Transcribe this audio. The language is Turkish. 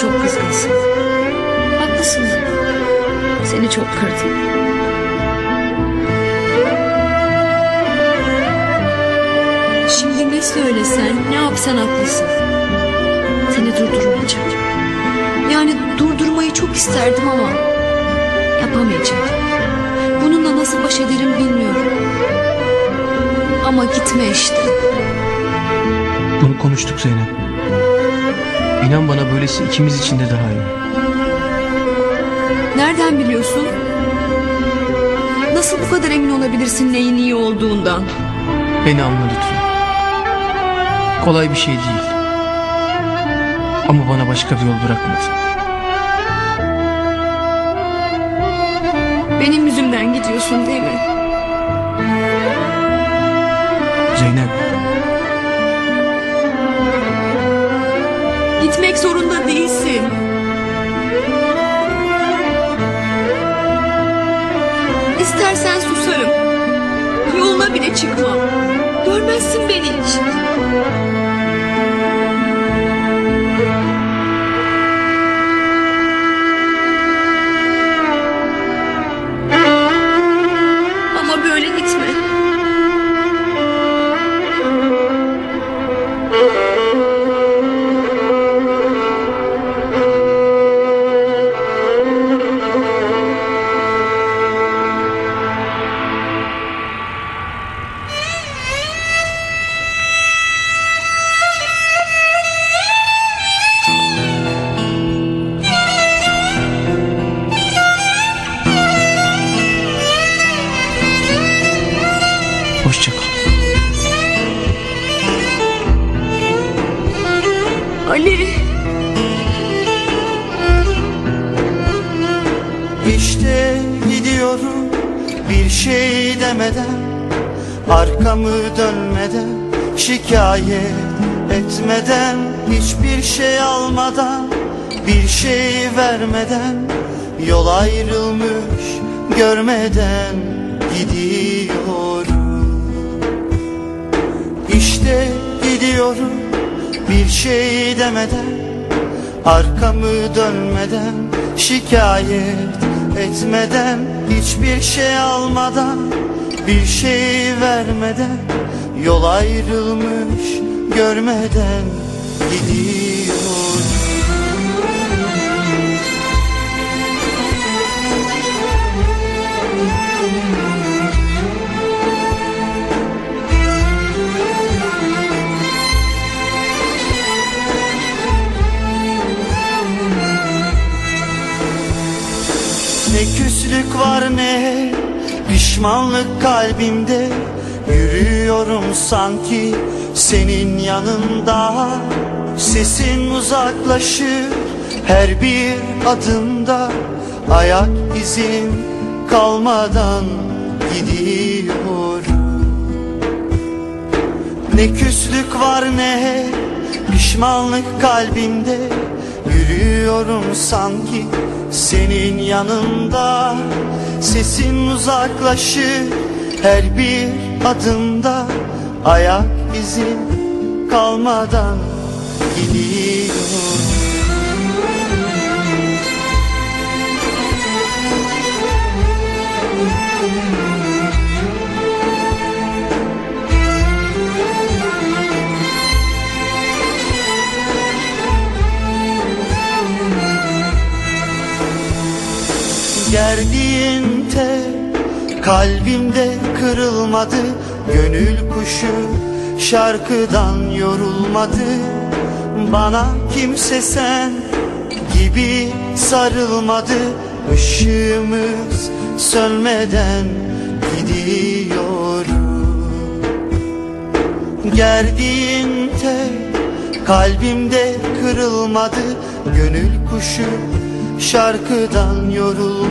çok kızgınsın. Haklısın. Seni çok kırdım. Şimdi ne söylesen, ne yapsan haklısın. Seni durdurmayacağım. Yani durdurmayı çok isterdim ama yapamayacağım. Bununla nasıl baş ederim bilmiyorum. Ama gitme işte. Bunu konuştuk Zeynep. İnan bana böylesi ikimiz için de daha iyi. Nereden biliyorsun? Nasıl bu kadar emin olabilirsin neyin iyi olduğundan? Beni anla lütfen. Kolay bir şey değil. Ama bana başka bir yol bırakmadı. Benim yüzümden gidiyorsun değil mi? Zeynep, Yoluna bile çıkmam. Görmezsin beni hiç. Gidiyorum bir şey demeden Arkamı dönmeden şikayet etmeden Hiçbir şey almadan bir şey vermeden Yol ayrılmış görmeden gidiyorum. İşte gidiyorum bir şey demeden Arkamı dönmeden şikayet etmeden Hiçbir şey almadan bir şey vermeden Yol ayrılmış görmeden gidiyor Ne küslük var ne pişmanlık kalbimde. Yürüyorum sanki senin yanında. Sesin uzaklaşır her bir adımda. Ayak izim kalmadan gidiyorum Ne küslük var ne pişmanlık kalbimde Yürüyorum sanki senin yanında. Sesin uzaklaşır her bir adımda. Ayak izin kalmadan gidiyor Gerdiğin tek kalbimde kırılmadı Gönül kuşu şarkıdan yorulmadı. Bana kimse sen gibi sarılmadı Işığımız sönmeden gidiyorum Gerdiğin tek kalbimde kırılmadı Gönül kuşu şarkıdan yorulmadı